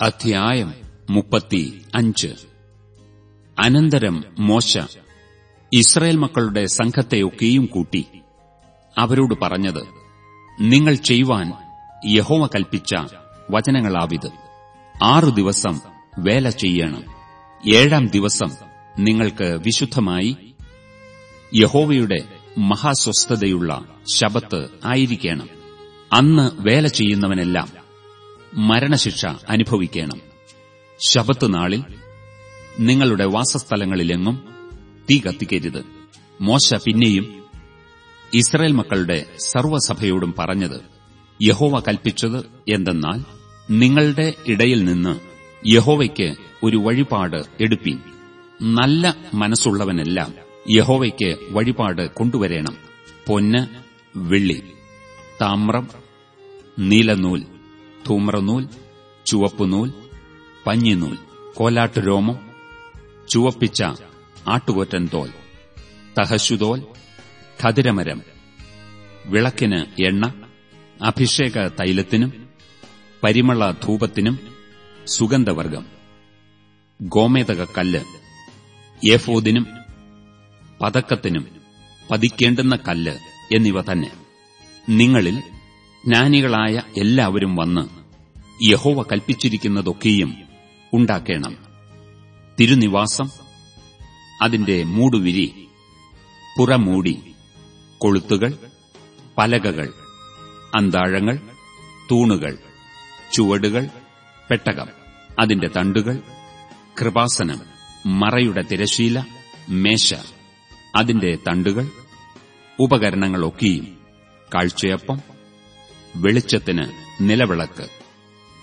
അധ്യായം മുപ്പത്തി അഞ്ച്. അനന്തരം മോശ ഇസ്രയേൽ മക്കളുടെ സംഘത്തെയൊക്കെയും കൂട്ടി. അവരോട് പറഞ്ഞത് നിങ്ങൾ ചെയ്യുവാൻ യഹോവ കൽപ്പിച്ച വചനങ്ങളാവിത്. ആറു ദിവസം വേല ചെയ്യണം. ഏഴാം ദിവസം നിങ്ങൾക്ക് വിശുദ്ധമായി യഹോവയുടെ മഹാസ്വസ്ഥതയുള്ള ശബത്ത് ആയിരിക്കണം. അന്ന് വേല ചെയ്യുന്നവനെല്ലാം മരണശിക്ഷ അനുഭവിക്കണം. ശബത്ത് നാളിൽ നിങ്ങളുടെ വാസസ്ഥലങ്ങളിലെങ്ങും തീ കത്തിക്കരുത്. മോശ പിന്നെയും ഇസ്രയേൽ മക്കളുടെ സർവസഭയോടും പറഞ്ഞത് യഹോവ കൽപ്പിച്ചത് എന്തെന്നാൽ നിങ്ങളുടെ ഇടയിൽ നിന്ന് യഹോവയ്ക്ക് ഒരു വഴിപാട് എടുപ്പീൻ. നല്ല മനസ്സുള്ളവനെല്ലാം യഹോവയ്ക്ക് വഴിപാട് കൊണ്ടുവരേണം. പൊന്ന് വെള്ളി താമ്രം നീലനൂൽ ധൂമ്രനൂൽ ചുവപ്പുനൂൽ പഞ്ഞിനൂൽ കോലാട്ടുരോമം ചുവപ്പിച്ച ആട്ടുകൊറ്റൻ തോൽ തഹശുതോൽ ഖതിരമരം വിളക്കിന് എണ്ണ അഭിഷേക തൈലത്തിനും പരിമള ധൂപത്തിനും സുഗന്ധവർഗം ഗോമേതക കല്ല് ഏഫോദിനും പതക്കത്തിനും പതിക്കേണ്ടുന്ന കല്ല് എന്നിവ തന്നെ. നിങ്ങളിൽ ജ്ഞാനികളായ എല്ലാവരും വന്ന് യഹോവ കൽപ്പിച്ചിരിക്കുന്നതൊക്കെയും ഉണ്ടാക്കേണം. തിരുനിവാസം അതിന്റെ മൂടുവിരി പുറമൂടി കൊളുത്തുകൾ പലകകൾ അന്താഴങ്ങൾ തൂണുകൾ ചുവടുകൾ പെട്ടകം അതിന്റെ തണ്ടുകൾ കൃപാസനം മറയുടെ തിരശീല മേശ അതിന്റെ തണ്ടുകൾ ഉപകരണങ്ങളൊക്കെയും കാഴ്ചയപ്പം വെളിച്ചത്തിന് നിലവിളക്ക്.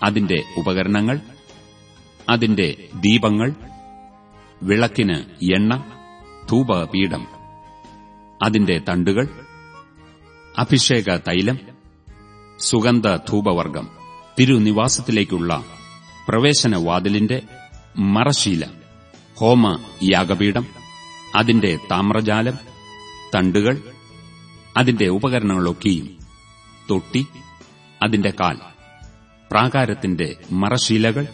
അതിന്റെ ഉപകരണങ്ങൾ അതിന്റെ ദീപങ്ങൾ വിളക്കിന് എണ്ണ ധൂപപീഠം അതിന്റെ തണ്ടുകൾ അഭിഷേക തൈലം സുഗന്ധ ധൂപവർഗം തിരുനിവാസത്തിലേക്കുള്ള പ്രവേശനവാതിലിന്റെ മറശീല ഹോമ യാഗപീഠം അതിന്റെ താമ്രജാലം തണ്ടുകൾ അതിന്റെ ഉപകരണങ്ങളൊക്കെയും തൊട്ടി അതിന്റെ കാൽ പ്രാകാരത്തിന്റെ മറശീലകൾ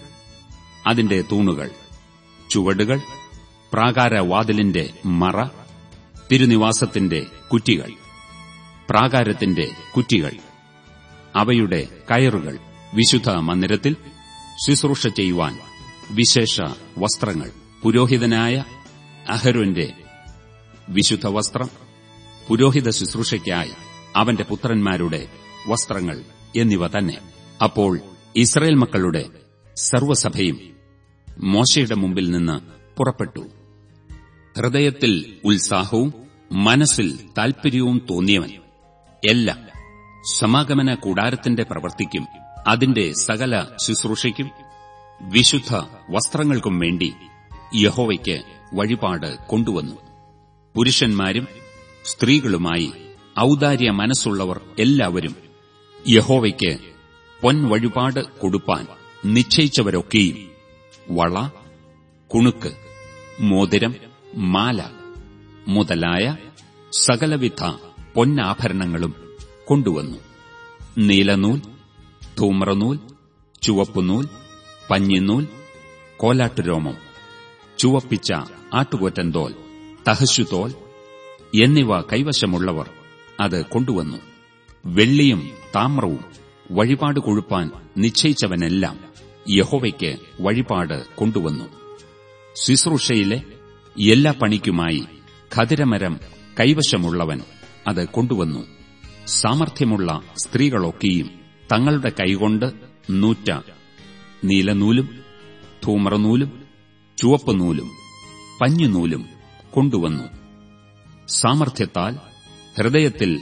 അതിന്റെ തൂണുകൾ ചുവടുകൾ പ്രാകാരവാതിലിന്റെ മറ തിരുനിവാസത്തിന്റെ കുറ്റികൾ പ്രാകാരത്തിന്റെ കുറ്റികൾ അവയുടെ കയറുകൾ വിശുദ്ധ മന്ദിരത്തിൽ ശുശ്രൂഷ ചെയ്യുവാൻ വിശേഷ വസ്ത്രങ്ങൾ പുരോഹിതനായ അഹരോന്റെ വിശുദ്ധ വസ്ത്രം പുരോഹിത ശുശ്രൂഷയ്ക്കായി അവന്റെ പുത്രന്മാരുടെ വസ്ത്രങ്ങൾ എന്നിവ തന്നെ. അപ്പോൾ ഇസ്രയേൽ മക്കളുടെ സർവസഭയും മോശയുടെ മുമ്പിൽ നിന്ന് പുറപ്പെട്ടു. ഹൃദയത്തിൽ ഉത്സാഹവും മനസ്സിൽ താൽപര്യവും തോന്നിയവൻ എല്ലാം സമാഗമന കൂടാരത്തിന്റെ പ്രവൃത്തിക്കും അതിന്റെ സകല ശുശ്രൂഷയ്ക്കും വിശുദ്ധ വസ്ത്രങ്ങൾക്കും വേണ്ടി യഹോവയ്ക്ക് വഴിപാട് കൊണ്ടുവന്നു. പുരുഷന്മാരും സ്ത്രീകളുമായി ഔദാര്യ മനസ്സുള്ളവർ എല്ലാവരും യഹോവയ്ക്ക് പൊൻവഴിപാട് കൊടുപ്പാൻ നിശ്ചയിച്ചവരൊക്കെയും വള കുണുക്ക് മോതിരം മാല മുതലായ സകലവിധ പൊന്നാഭരണങ്ങളും കൊണ്ടുവന്നു. നീലനൂൽ ധൂമ്രനൂൽ ചുവപ്പുനൂൽ പഞ്ഞിനൂൽ കോലാട്ടുരോമം ചുവപ്പിച്ച ആട്ടുകോറ്റന്തോൽ തഹശുതോൽ എന്നിവ കൈവശമുള്ളവർ അത് കൊണ്ടുവന്നു. വെള്ളിയും താമ്രവും വഴിപാട് കൊഴുപ്പാൻ നിശ്ചയിച്ചവനെല്ലാം യഹോവയ്ക്ക് വഴിപാട് കൊണ്ടുവന്നു. ശുശ്രൂഷയിലെ എല്ലാ പണിക്കുമായി ഖതിരമരം കൈവശമുള്ളവൻ അത് കൊണ്ടുവന്നു. സാമർഥ്യമുള്ള സ്ത്രീകളൊക്കെയും തങ്ങളുടെ കൈകൊണ്ട് നൂറ്റ നീലനൂലും ധൂമ്രനൂലും ചുവപ്പുനൂലും പഞ്ഞുനൂലും കൊണ്ടുവന്നു. സാമർഥ്യത്താൽ ഹൃദയത്തിൽ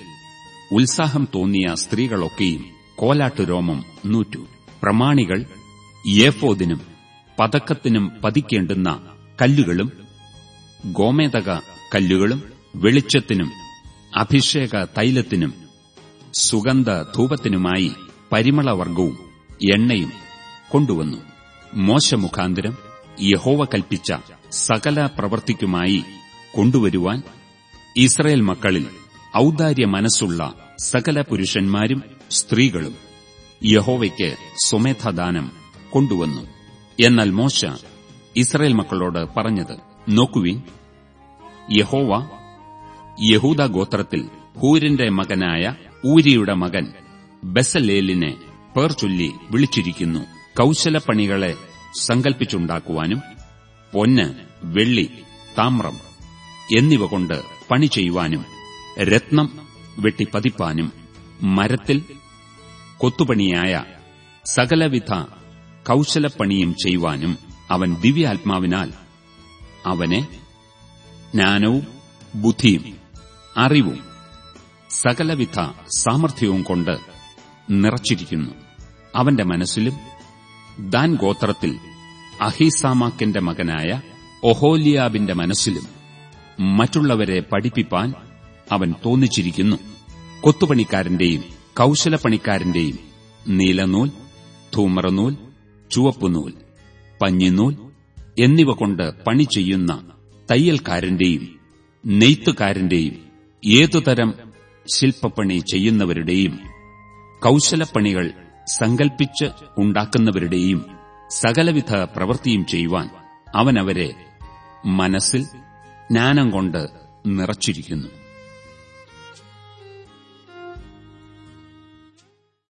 ഉത്സാഹം തോന്നിയ സ്ത്രീകളൊക്കെയും കോലാട്ടുരോമം നൂറ്റു. പ്രമാണികൾ ഏഫോദിനും പതക്കത്തിനും പതിക്കേണ്ടുന്ന കല്ലുകളും ഗോമേതക കല്ലുകളും വെളിച്ചത്തിനും അഭിഷേക തൈലത്തിനും സുഗന്ധ ധൂപത്തിനുമായി പരിമളവർഗവും എണ്ണയും കൊണ്ടുവന്നു. മോശമുഖാന്തരം യഹോവ കൽപ്പിച്ച സകല പ്രവൃത്തിക്കുമായി കൊണ്ടുവരുവാൻ ഇസ്രയേൽ മക്കളിൽ ഔദാര്യ മനസ്സുള്ള സകല പുരുഷന്മാരും സ്ത്രീകളും യഹോവയ്ക്ക് സ്വമേധാദാനം കൊണ്ടുവന്നു. എന്നാൽ മോശ ഇസ്രയേൽ മക്കളോട് പറഞ്ഞത് നോക്കുവിൻ യഹോവ യഹൂദ ഗോത്രത്തിൽ ഹൂരിന്റെ മകനായ ഊരിയുടെ മകൻ ബെസലേലിനെ പേർ ചൊല്ലി വിളിച്ചിരിക്കുന്നു. കൌശലപ്പണികളെ സങ്കൽപ്പിച്ചുണ്ടാക്കുവാനും പൊന്ന് വെള്ളി താമ്രം എന്നിവ കൊണ്ട് പണി ചെയ്യുവാനും രത്നം വെട്ടിപ്പതിപ്പാനും മരത്തിൽ കൊത്തുപണിയായ സകലവിധ കൌശലപ്പണിയും ചെയ്യുവാനും അവൻ ദിവ്യാത്മാവിനാൽ അവനെ ജ്ഞാനവും ബുദ്ധിയും അറിവും സകലവിധ സാമർഥ്യവും കൊണ്ട് നിറച്ചിരിക്കുന്നു. അവന്റെ മനസ്സിലും ദാൻ ഗോത്രത്തിൽ അഹീസാമാക്കിന്റെ മകനായ ഒഹോലിയാബിന്റെ മനസ്സിലും മറ്റുള്ളവരെ പഠിപ്പിപ്പാൻ അവൻ തോന്നിച്ചിരിക്കുന്നു. കൊത്തുപണിക്കാരന്റെയും കൌശലപ്പണിക്കാരന്റെയും നീലനൂൽ ധൂമറനൂൽ ചുവപ്പുനൂൽ പഞ്ഞിനൂൽ എന്നിവ കൊണ്ട് പണി ചെയ്യുന്ന തയ്യൽക്കാരന്റെയും നെയ്ത്തുകാരന്റെയും ഏതുതരം ശില്പപ്പണി ചെയ്യുന്നവരുടെയും കൌശലപ്പണികൾ സങ്കൽപ്പിച്ച് ഉണ്ടാക്കുന്നവരുടെയും സകലവിധ പ്രവൃത്തിയും ചെയ്യുവാൻ അവനവരെ മനസ്സിൽ ജ്ഞാനം കൊണ്ട് നിറച്ചിരിക്കുന്നു.